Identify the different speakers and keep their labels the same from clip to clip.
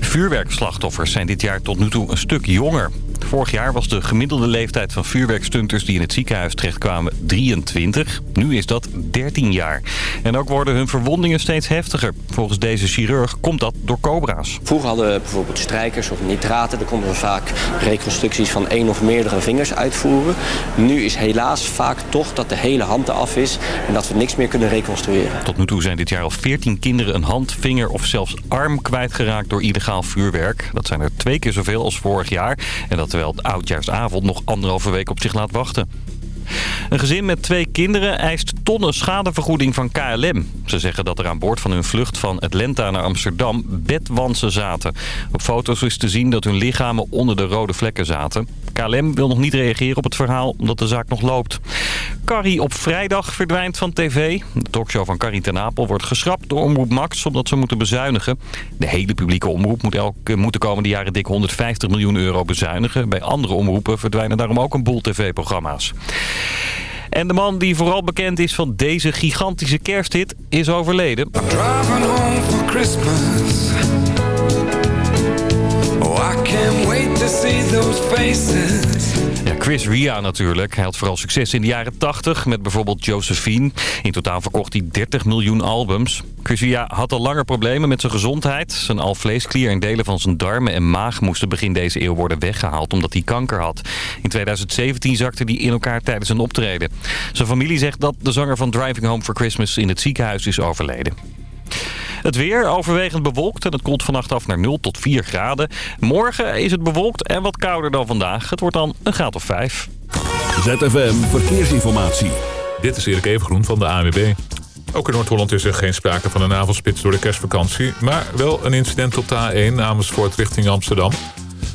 Speaker 1: Vuurwerkslachtoffers zijn dit jaar tot nu toe een stuk jonger. Vorig jaar was de gemiddelde leeftijd van vuurwerkstunters die in het ziekenhuis terechtkwamen 23. Nu is dat 13 jaar. En ook worden hun verwondingen steeds heftiger. Volgens deze chirurg komt dat door cobra's.
Speaker 2: Vroeger hadden we bijvoorbeeld strijkers of nitraten. Daar konden we vaak reconstructies van één of meerdere vingers uitvoeren. Nu is helaas vaak toch dat de hele hand eraf is en dat we niks meer kunnen reconstrueren.
Speaker 1: Tot nu toe zijn dit jaar al 14 kinderen een hand, vinger of zelfs arm kwijtgeraakt door illegaal vuurwerk. Dat zijn er twee keer zoveel als vorig jaar. En dat terwijl het oudjaarsavond nog anderhalve week op zich laat wachten. Een gezin met twee kinderen eist tonnen schadevergoeding van KLM. Ze zeggen dat er aan boord van hun vlucht van Atlanta naar Amsterdam bedwansen zaten. Op foto's is te zien dat hun lichamen onder de rode vlekken zaten. KLM wil nog niet reageren op het verhaal omdat de zaak nog loopt. Carrie op vrijdag verdwijnt van tv. De talkshow van Carrie ten Apel wordt geschrapt door Omroep Max omdat ze moeten bezuinigen. De hele publieke omroep moet, elke, moet de komende jaren dik 150 miljoen euro bezuinigen. Bij andere omroepen verdwijnen daarom ook een boel tv-programma's. En de man die vooral bekend is van deze gigantische kersthit is overleden.
Speaker 3: Oh, I can't wait to see those faces.
Speaker 1: Chris Ria natuurlijk. Hij had vooral succes in de jaren 80 met bijvoorbeeld Josephine. In totaal verkocht hij 30 miljoen albums. Chris Ria had al langer problemen met zijn gezondheid. Zijn alvleesklier en delen van zijn darmen en maag moesten begin deze eeuw worden weggehaald omdat hij kanker had. In 2017 zakte hij in elkaar tijdens een optreden. Zijn familie zegt dat de zanger van Driving Home for Christmas in het ziekenhuis is overleden. Het weer overwegend bewolkt en het koelt vannacht af naar 0 tot 4 graden. Morgen is het bewolkt en wat kouder dan vandaag. Het wordt dan een graad of 5.
Speaker 4: ZFM Verkeersinformatie.
Speaker 5: Dit is Erik Evengroen van de ANWB. Ook in Noord-Holland is er geen sprake van een avondspits door de kerstvakantie... maar wel een incident op de A1 Amersfoort richting Amsterdam.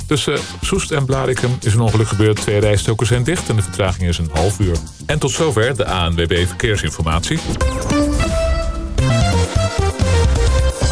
Speaker 5: Tussen Soest en Blarikum is een ongeluk gebeurd. Twee rijstokers zijn dicht en de vertraging is een half uur. En tot zover de ANWB Verkeersinformatie.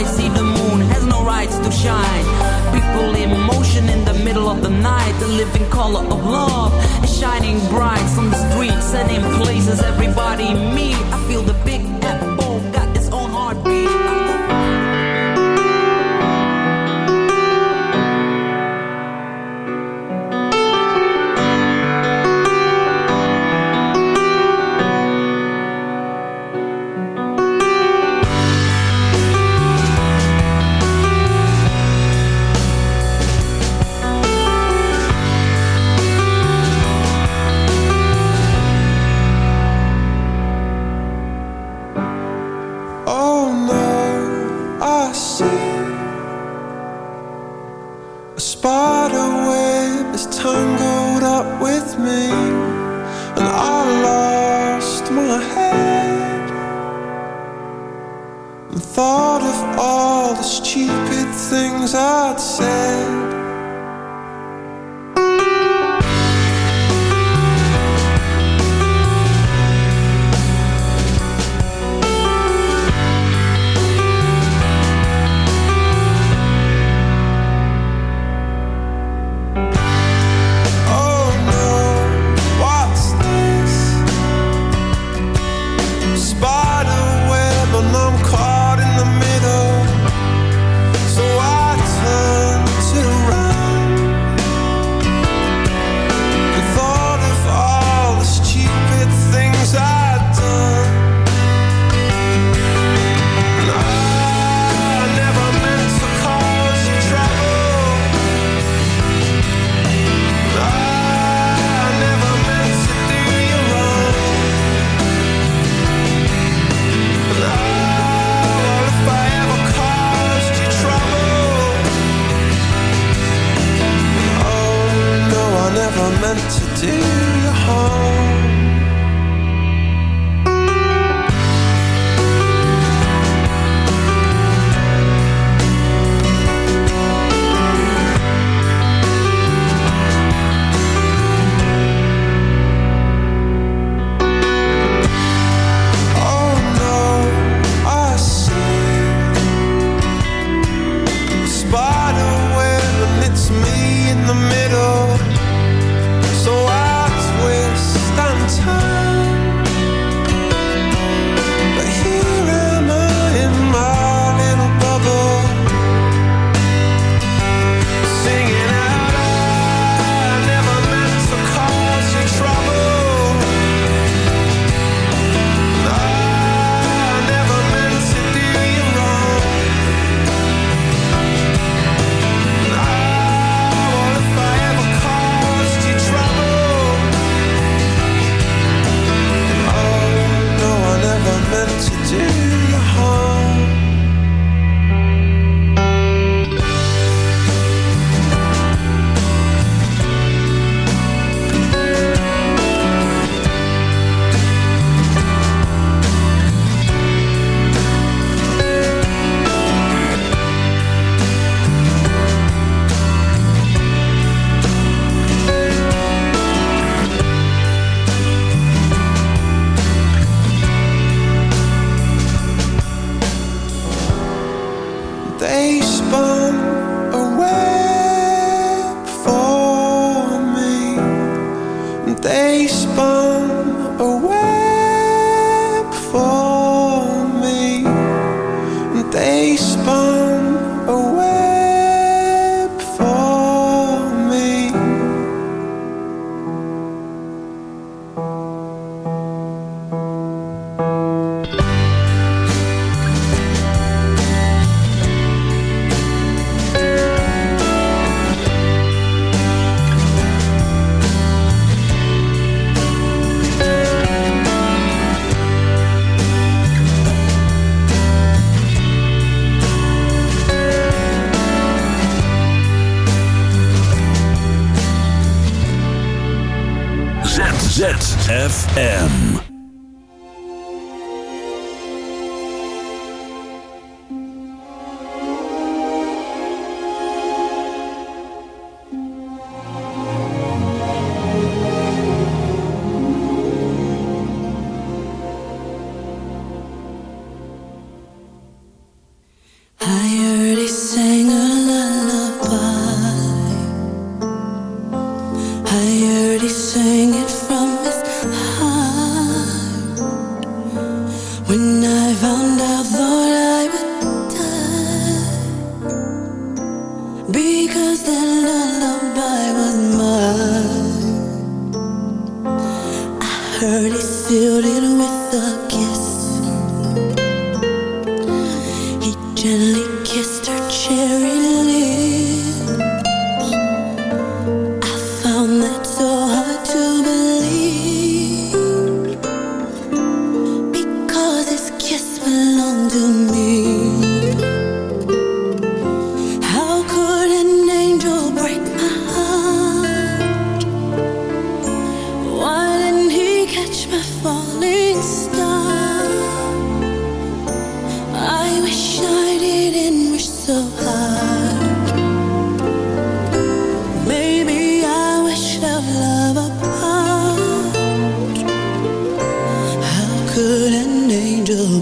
Speaker 6: I see the moon has no rights to shine. People in motion in the middle of the night, the living color of love is shining bright from the streets and in places everybody meet. I feel the big apple.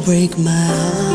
Speaker 7: Break my heart?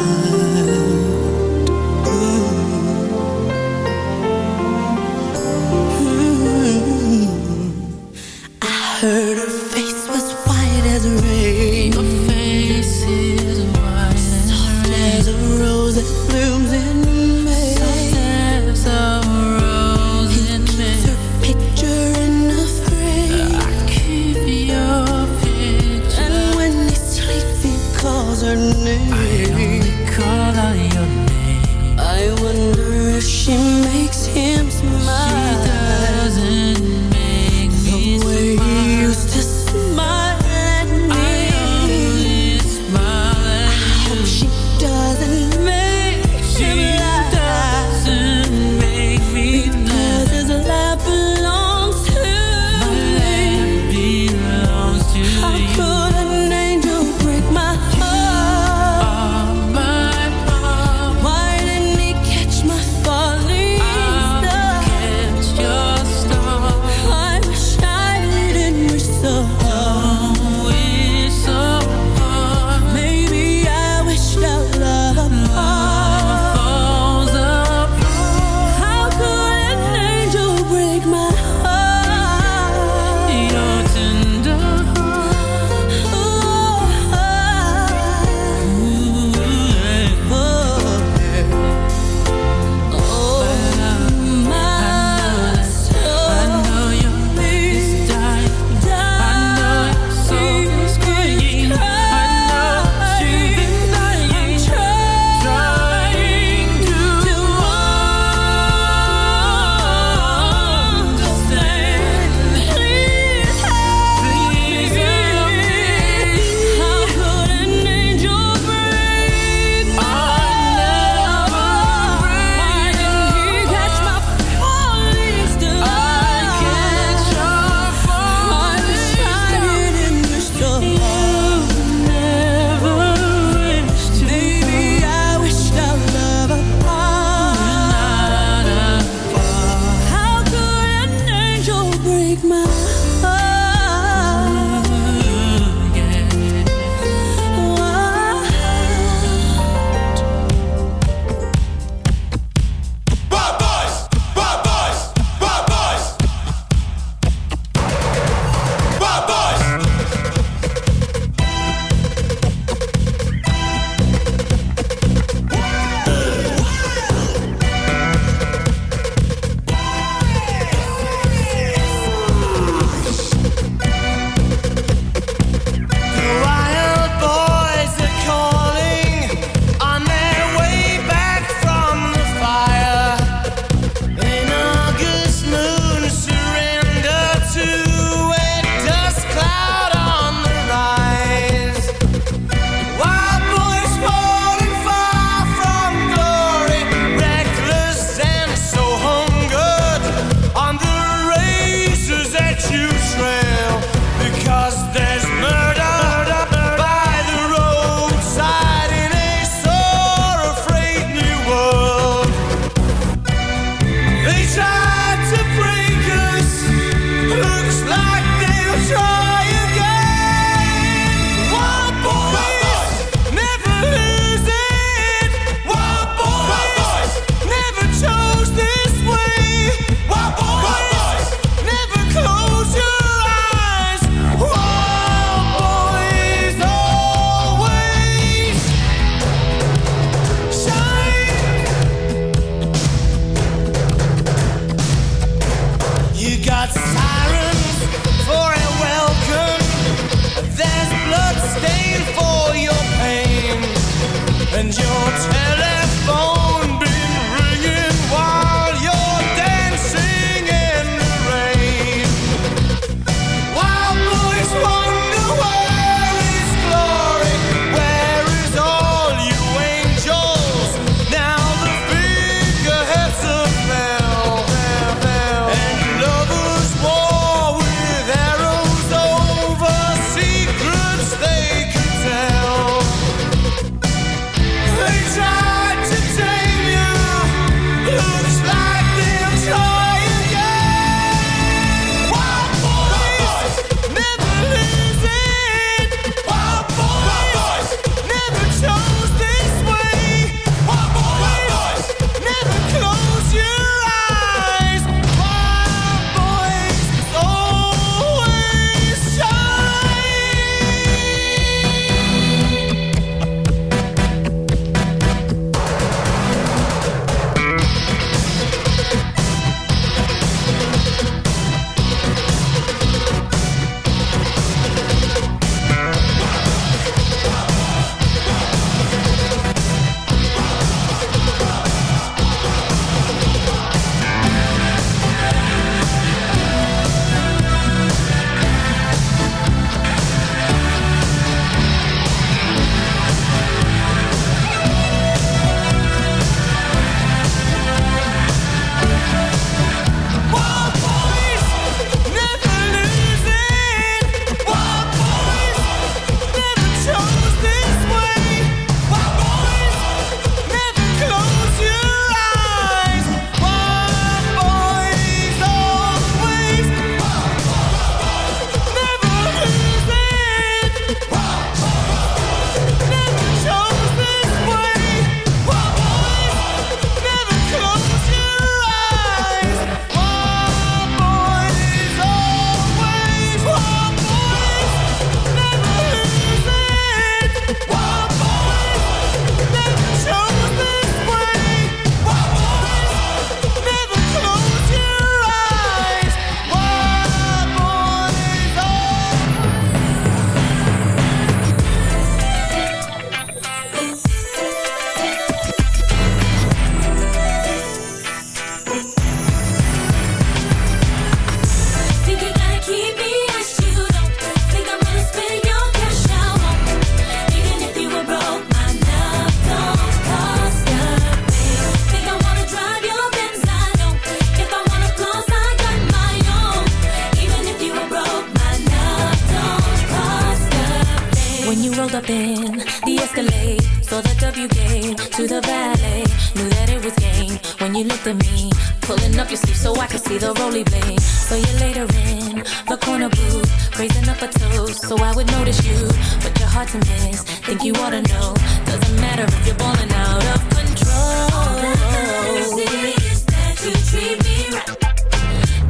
Speaker 7: a
Speaker 8: corner booth, raising up a toast, so I would notice you, but you're hard to miss. Think you ought to know, doesn't matter if you're balling out of control. All that matters is that you treat me right.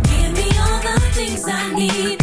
Speaker 8: Give me all the things I need.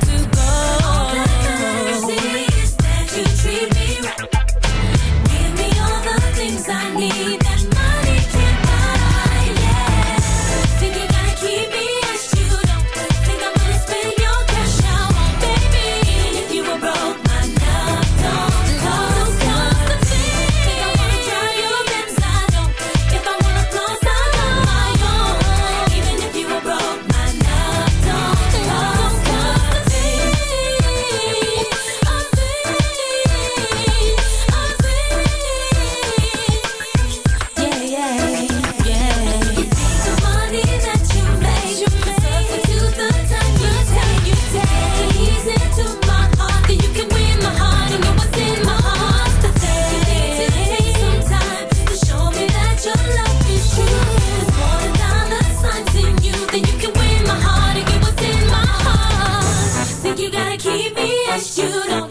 Speaker 8: Cause you don't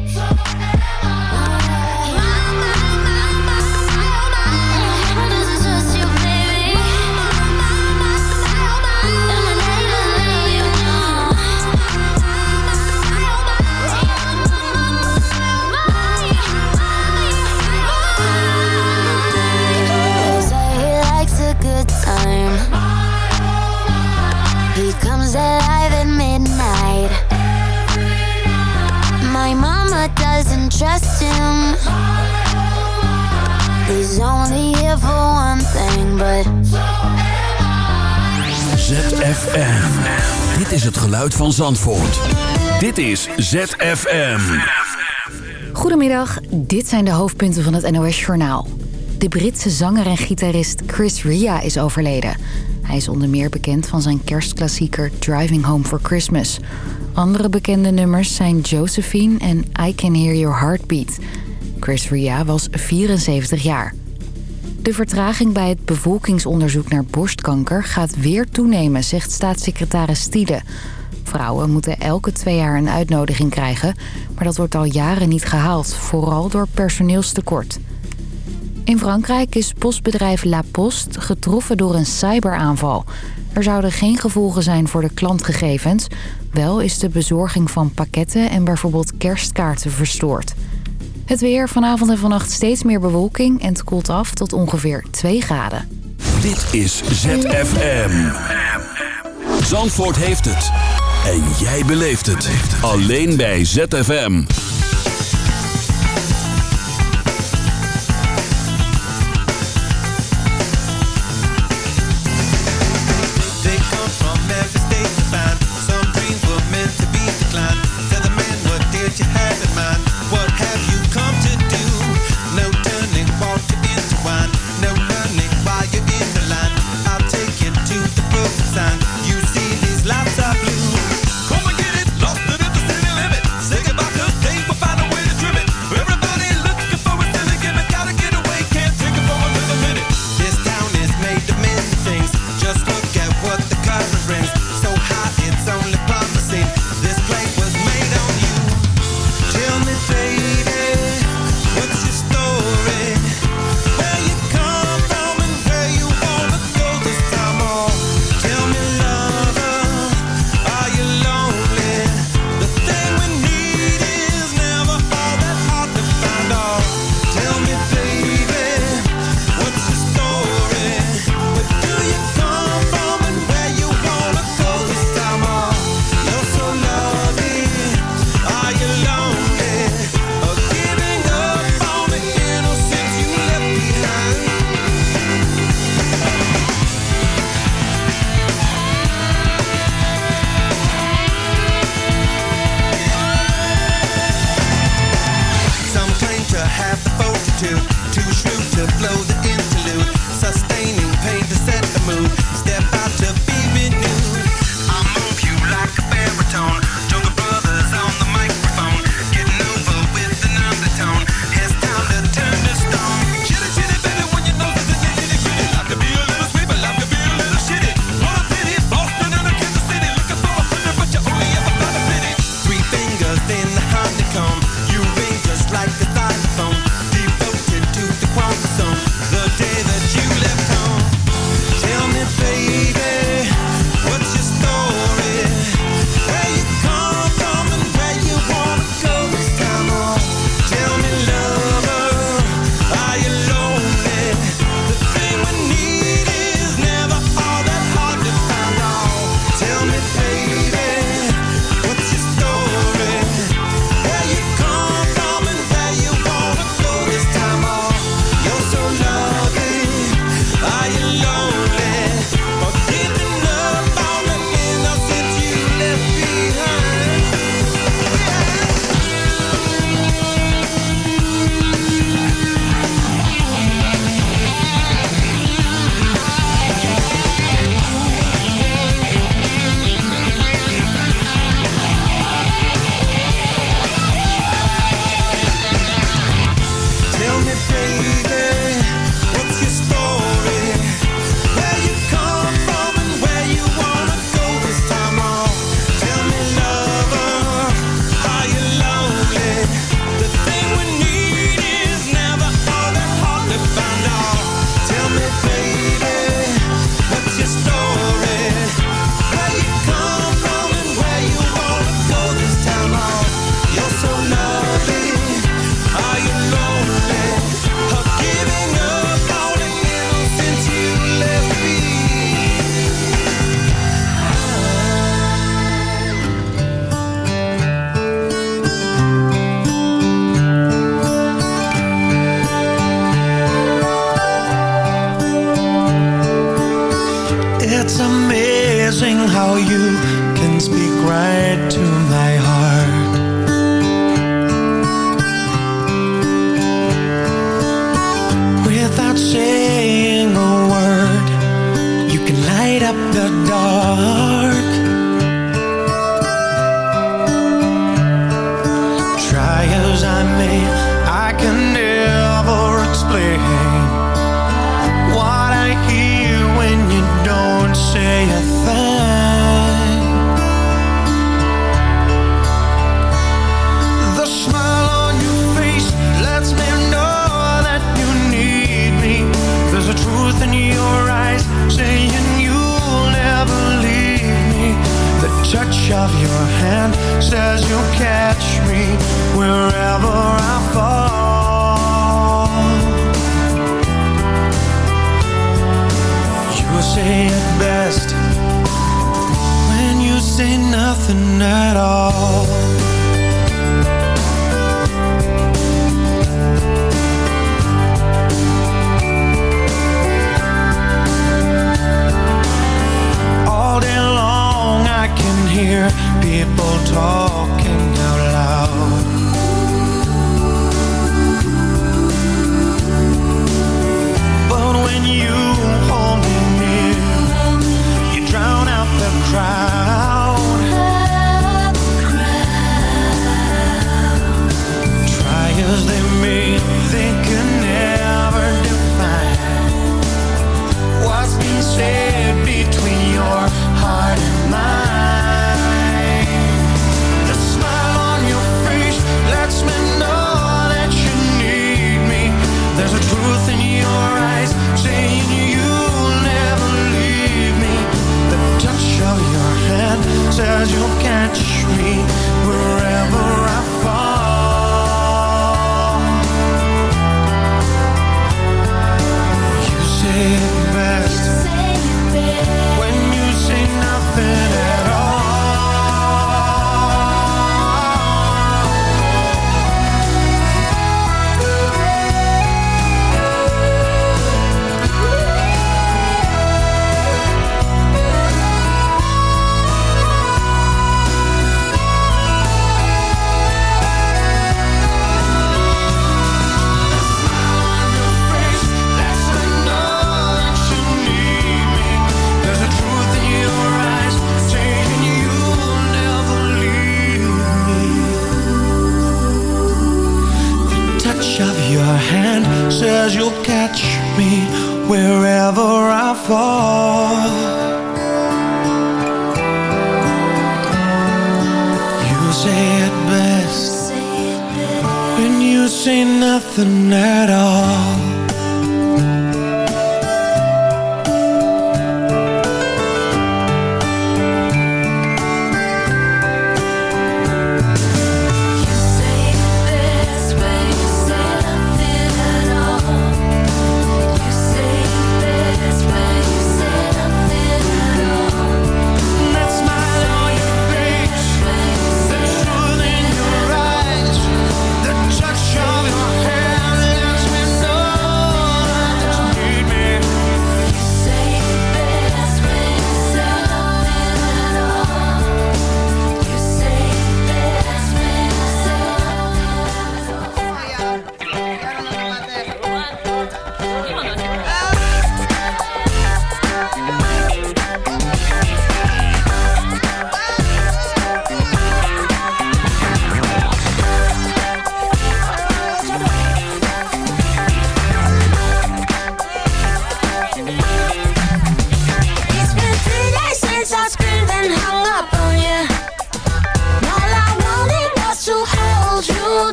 Speaker 9: Trust him. He's only here for one thing, but.
Speaker 10: ZFM. Dit is het geluid van Zandvoort. Dit is ZFM.
Speaker 11: Goedemiddag, dit zijn de hoofdpunten van het NOS-journaal. De Britse zanger en gitarist Chris Ria is overleden. Hij is onder meer bekend van zijn kerstklassieker Driving Home for Christmas. Andere bekende nummers zijn Josephine en I Can Hear Your Heartbeat. Chris Ria was 74 jaar. De vertraging bij het bevolkingsonderzoek naar borstkanker gaat weer toenemen, zegt staatssecretaris Stiede. Vrouwen moeten elke twee jaar een uitnodiging krijgen, maar dat wordt al jaren niet gehaald, vooral door personeelstekort. In Frankrijk is postbedrijf La Poste getroffen door een cyberaanval. Er zouden geen gevolgen zijn voor de klantgegevens. Wel is de bezorging van pakketten en bijvoorbeeld kerstkaarten verstoord. Het weer vanavond en vannacht steeds meer bewolking en het koelt af tot ongeveer 2 graden.
Speaker 10: Dit is ZFM. Zandvoort heeft het. En jij beleeft het. Alleen bij ZFM.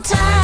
Speaker 12: time.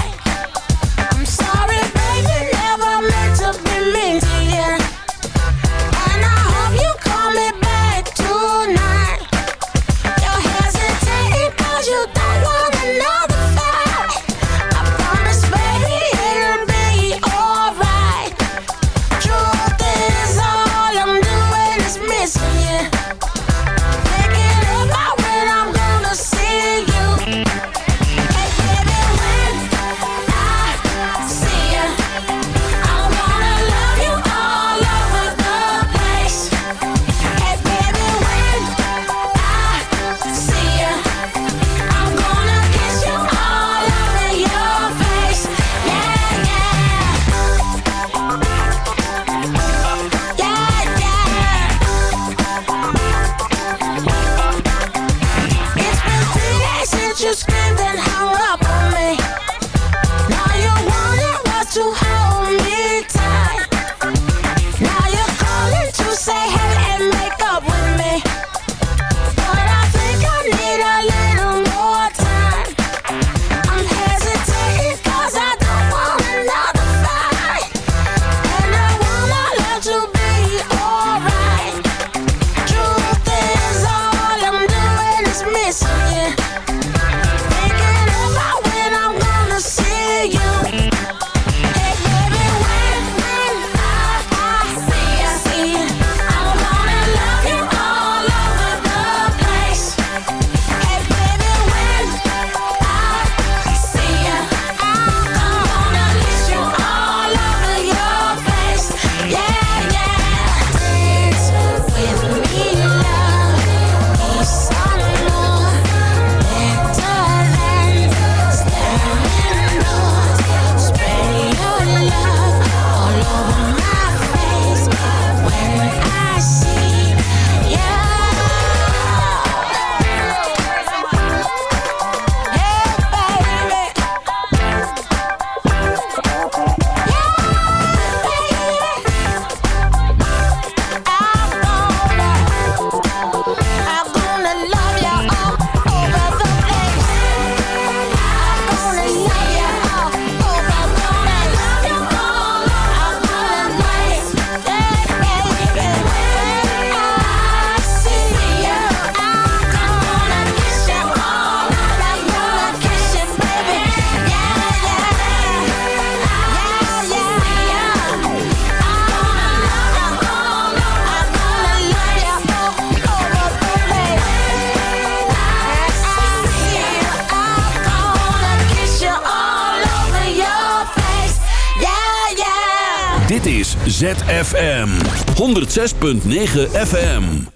Speaker 12: 106.9 FM.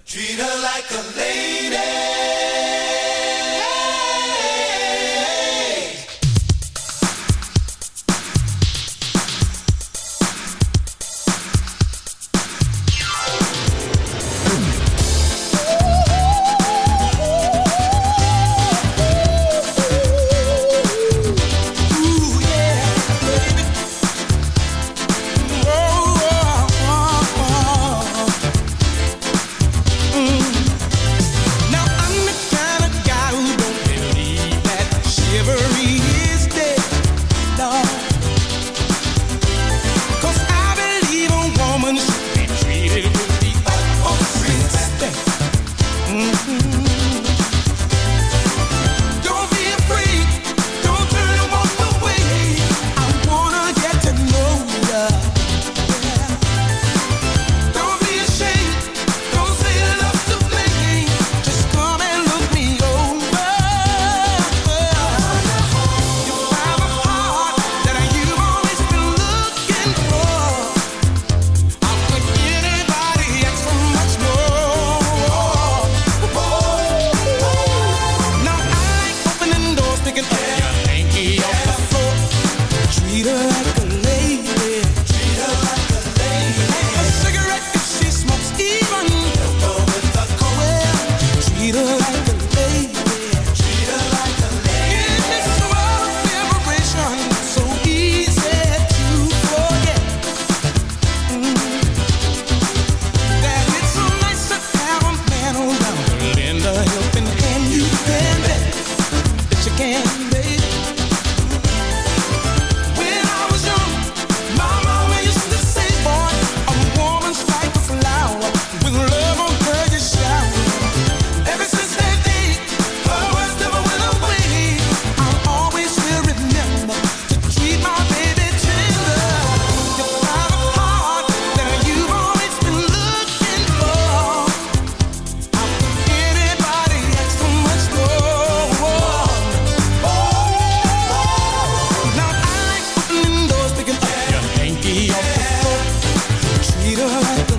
Speaker 13: love.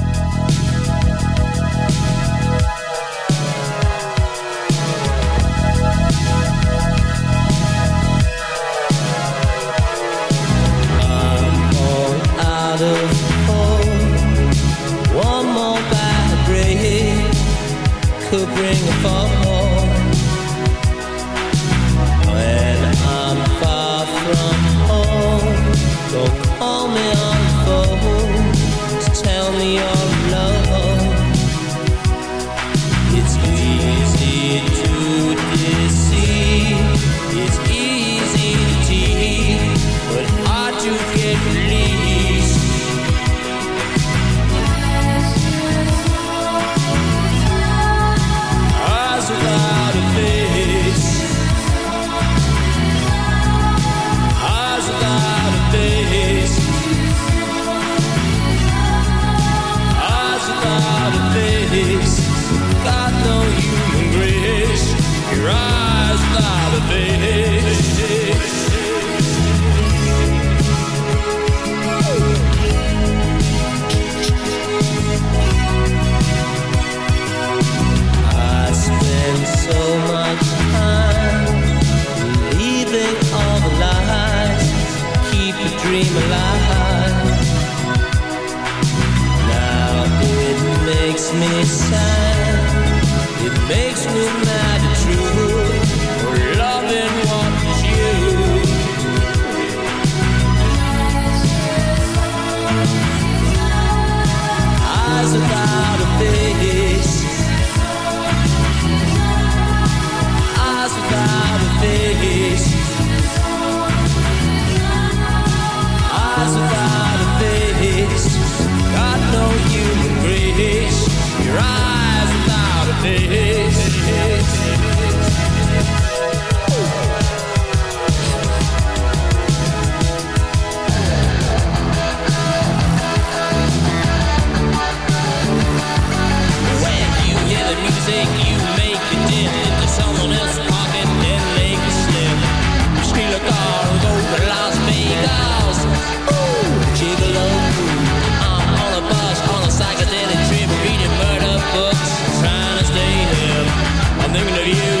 Speaker 14: of you.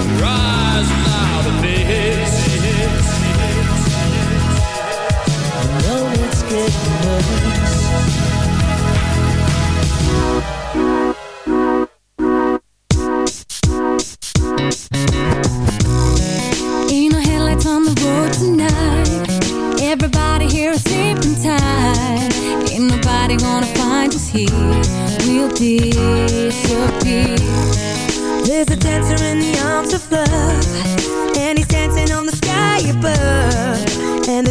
Speaker 7: Rise.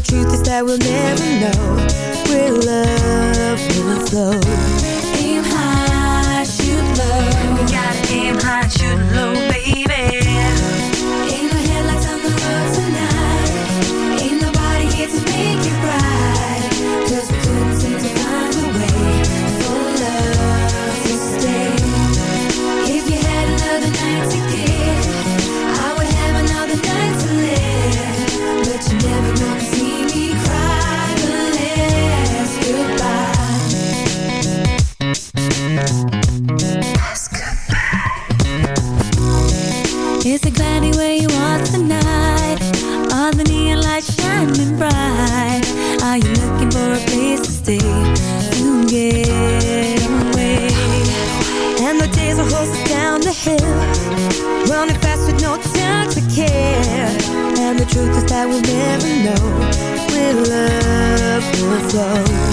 Speaker 7: truth is that we'll never know where love will flow.
Speaker 15: Aim high, shoot low. We
Speaker 7: gotta aim high, shoot low.
Speaker 4: down.